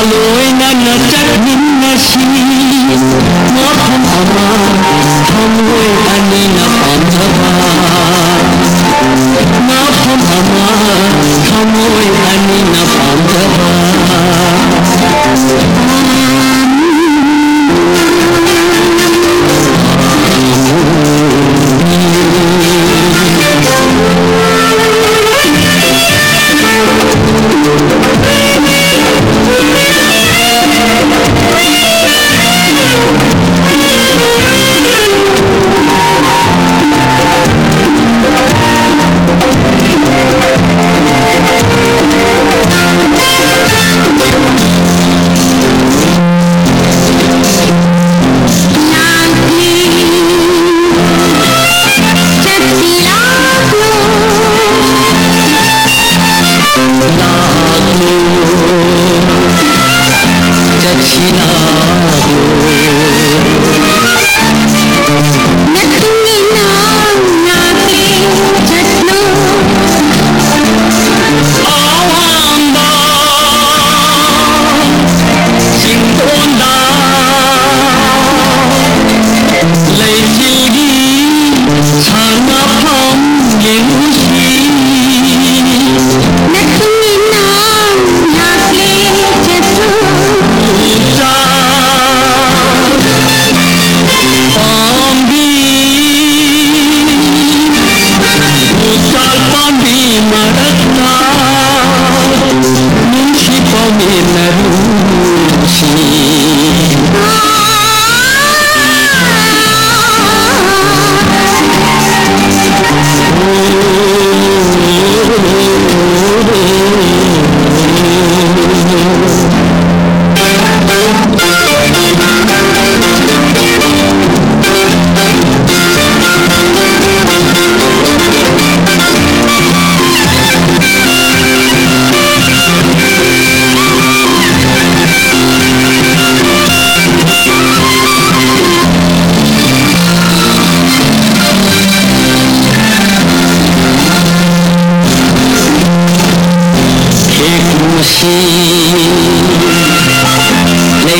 Halloween.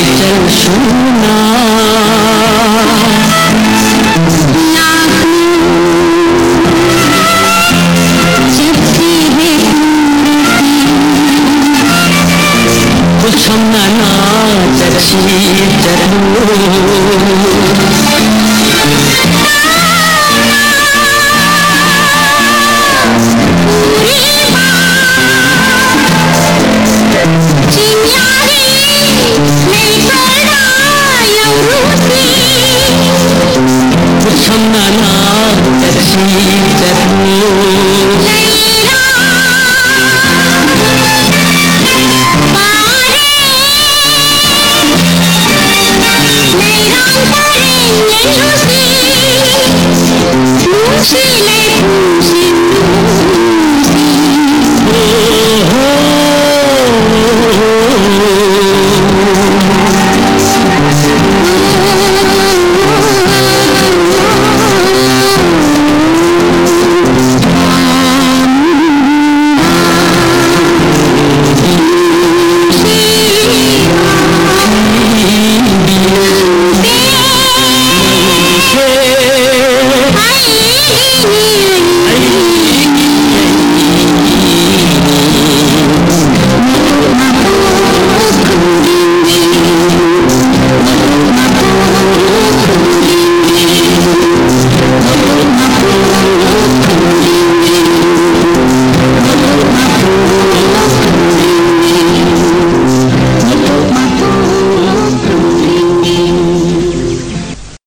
ले चल सुना कुछ ना चची चलू कुछ ना चची चलू Chile.